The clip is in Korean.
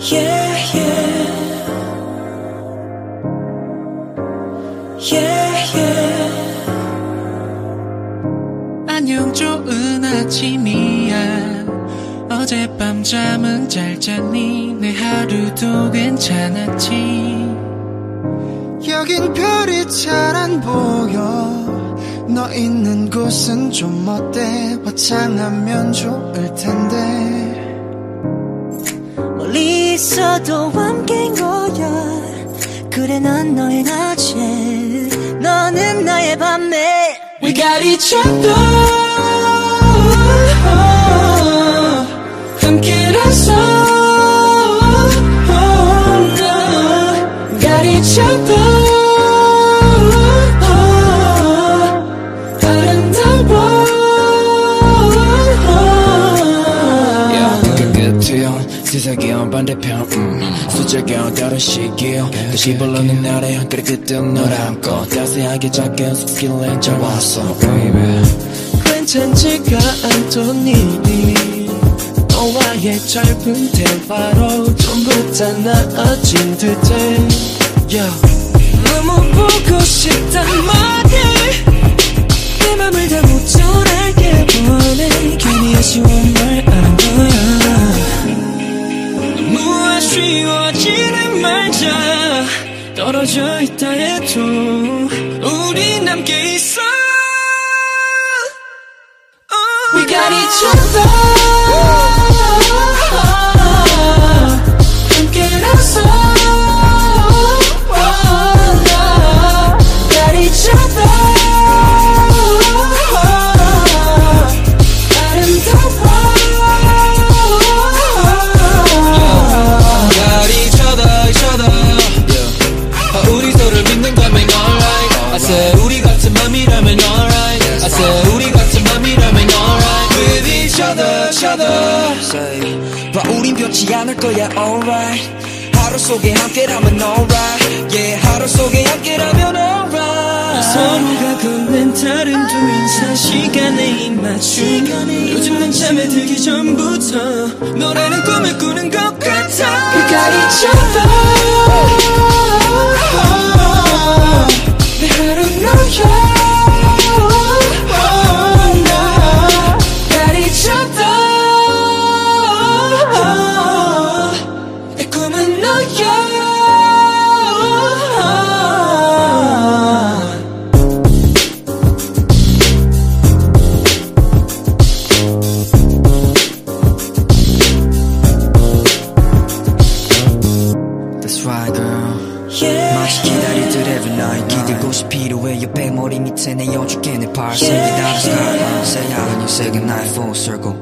Yeah. 안녕 좋은 아침이야. 어젯밤 잠은 잘 잤니? 내 하루도 괜찮았지. 여긴 별이 잘 안 보여. 너 있는 곳은 좀 어때? 화창하면 좋을 텐데 있어도 함께인 거야 그래 난 너의 낮에 너는 나의 밤에 We got each other 함께라서 Got each other 세상의 반대편 음. 숫자가 다른 시기요 다시 불러는 날에 그래 그땐 널 안고 따스하게 작게 왔어 baby 괜찮지가 않더니 너와의 짧은 대화로 다 나아진 듯해 yeah. 너무 보고 싶단 말 쉬워지는 말자 떨어져 있다 해도 우리 남게 있어. We got each other 이라면 alright I said 우리 같은 맘이라면 alright With each other each other 봐 우린 변치 않을 거야 alright 하루 속에 함께라면 alright Yeah 하루 속에 함께라면 alright 서로가 걷는 다른 두 인사 시간에 입맞춤 요즘은 잠에 들기 전부터 노래는 꿈을 꾸는 것 같아 We got each other 마치 기다리듯 every night 기대고 싶이로해 옆에 머리 밑에 내 여줄게 내 발을 Yeah, 숨기다는 yeah. sky Say how can you say goodnight full circle